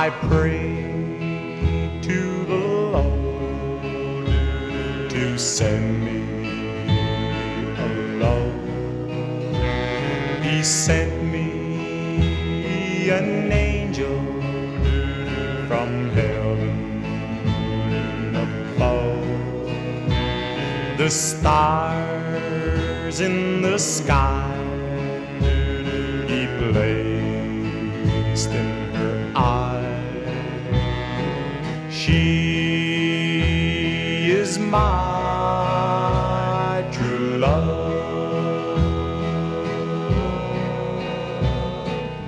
I pray to the Lord to send me a love. He sent me an angel from heaven above. The stars in the sky is my true love.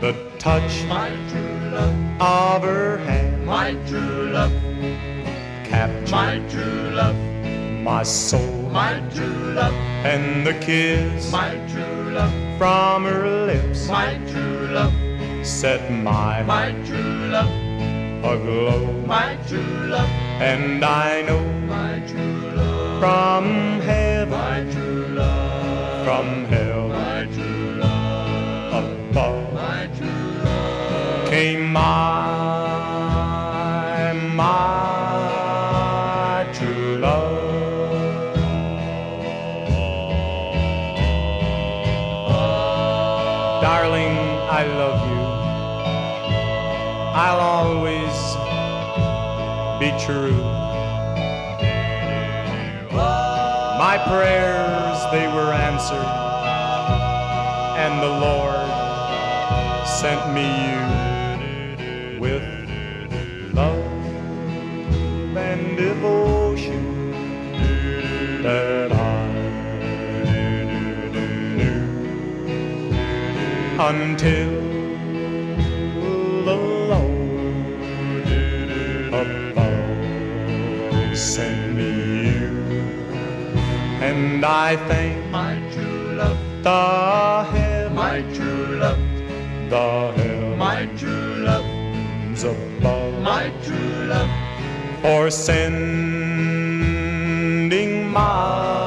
The touch my true love, of her hand my true love, captured my true love, my soul, my true love, and the kiss my true love, from her lips my true love, set my my true love, aglow. my true love, And I know my true love, from heaven, my true love, from hell my true love, above, my true love, came my, my true love. Darling, I love you. I'll always be true. My prayers, they were answered, and the Lord sent me you with love and devotion that I knew until and I thank my true love, the heavens, my true love, the heavens my true love, above, my true love, for sending my